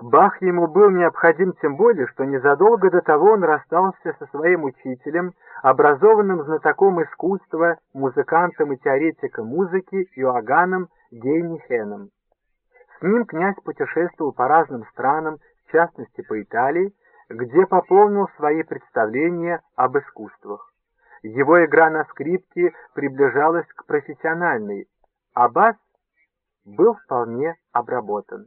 Бах ему был необходим тем более, что незадолго до того он расстался со своим учителем, образованным знатоком искусства, музыкантом и теоретиком музыки Иоганном Гейнихеном. С ним князь путешествовал по разным странам, в частности по Италии, где пополнил свои представления об искусствах. Его игра на скрипке приближалась к профессиональной, а бас был вполне обработан.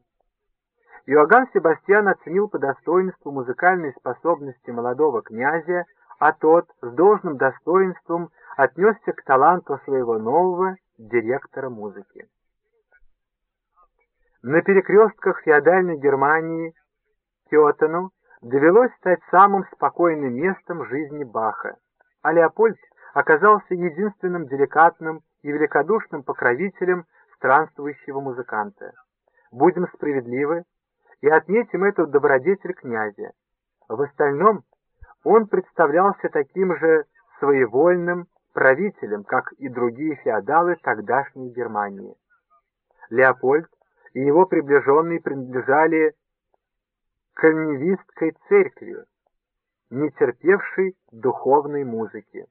Иоганн Себастьян оценил по достоинству музыкальные способности молодого князя, а тот с должным достоинством отнесся к таланту своего нового директора музыки. На перекрестках феодальной Германии Кётену довелось стать самым спокойным местом жизни Баха, а Леопольд оказался единственным деликатным и великодушным покровителем странствующего музыканта. Будем справедливы, и отметим эту добродетель князя. В остальном он представлялся таким же своевольным правителем, как и другие феодалы тогдашней Германии. Леопольд и его приближенные принадлежали кальнивистской церкви, не терпевшей духовной музыки.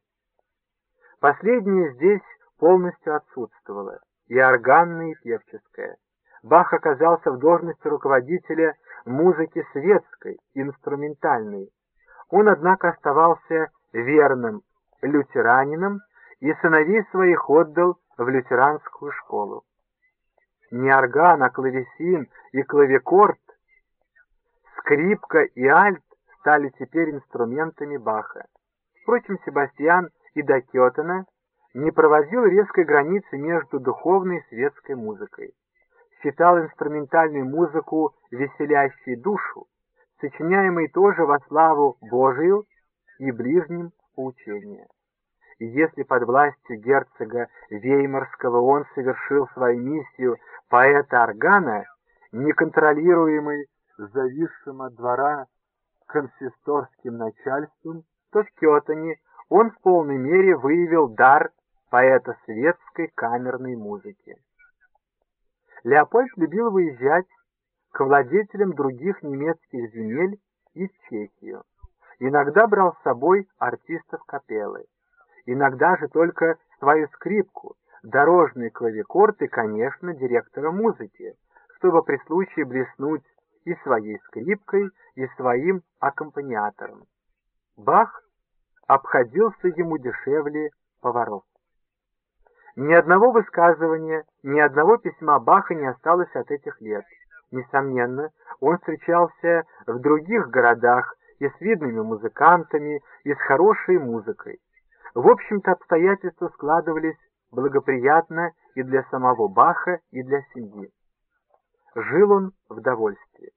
Последняя здесь полностью отсутствовала, и органная, и певческая. Бах оказался в должности руководителя музыки светской, инструментальной. Он, однако, оставался верным лютеранином и сыновей своих отдал в лютеранскую школу. Не орган, а клавесин и клавикорд, скрипка и альт стали теперь инструментами Баха. Впрочем, Себастьян и до Кетена не проводил резкой границы между духовной и светской музыкой считал инструментальную музыку веселящей душу, сочиняемой тоже во славу Божию и ближним поучения. И если под властью герцога Веймарского он совершил свою миссию поэта-органа, неконтролируемый зависшим от двора консисторским начальством, то в Кетане он в полной мере выявил дар поэта светской камерной музыки. Леопольд любил выезжать к владетелям других немецких земель и в Чехию. Иногда брал с собой артистов капеллы, иногда же только свою скрипку, дорожный клавикорд и, конечно, директора музыки, чтобы при случае блеснуть и своей скрипкой, и своим аккомпаниатором. Бах обходился ему дешевле поваров. Ни одного высказывания, ни одного письма Баха не осталось от этих лет. Несомненно, он встречался в других городах и с видными музыкантами, и с хорошей музыкой. В общем-то, обстоятельства складывались благоприятно и для самого Баха, и для семьи. Жил он в довольстве,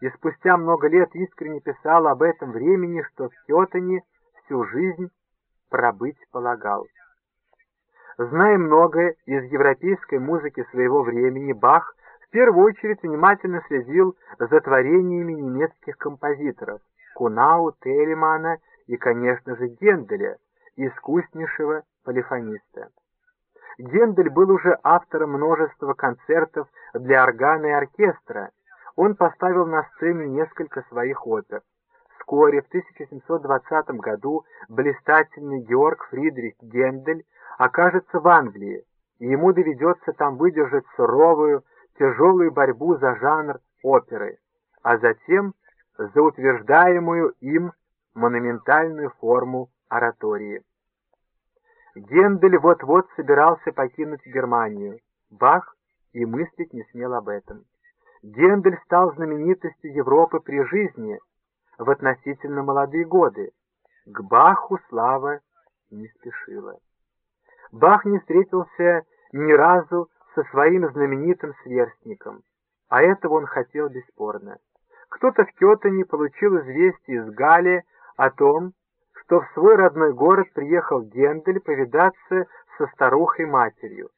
и спустя много лет искренне писал об этом времени, что в Хётоне всю жизнь пробыть полагал. Зная многое из европейской музыки своего времени, Бах в первую очередь внимательно следил за творениями немецких композиторов Кунау, Телемана и, конечно же, Генделя, искуснейшего полифониста. Гендель был уже автором множества концертов для органа и оркестра. Он поставил на сцене несколько своих опер. Вскоре, в 1720 году, блистательный Георг Фридрих Гендель окажется в Англии, и ему доведется там выдержать суровую, тяжелую борьбу за жанр оперы, а затем за утверждаемую им монументальную форму оратории. Гендель вот-вот собирался покинуть Германию. Бах и мыслить не смел об этом. Гендель стал знаменитостью Европы при жизни в относительно молодые годы. К Баху слава не спешила. Бах не встретился ни разу со своим знаменитым сверстником, а этого он хотел бесспорно. Кто-то в Кётане получил известие из Гали о том, что в свой родной город приехал Гендель повидаться со старухой-матерью.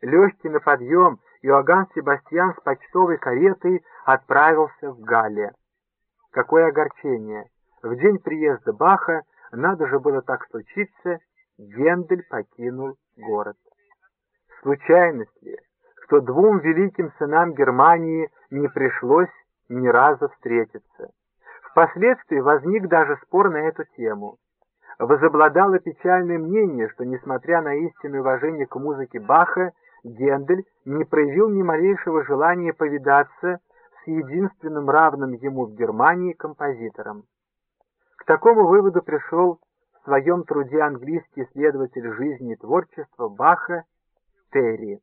Легкий на подъем Иоганн Себастьян с почтовой каретой отправился в Галле. Какое огорчение! В день приезда Баха надо же было так случиться, Гендель покинул город. Случайность ли, что двум великим сынам Германии не пришлось ни разу встретиться. Впоследствии возник даже спор на эту тему. Возобладало печальное мнение, что, несмотря на истинное уважение к музыке Баха, Гендель не проявил ни малейшего желания повидаться с единственным равным ему в Германии композитором. К такому выводу пришел своем труде английский исследователь жизни и творчества Баха Терри.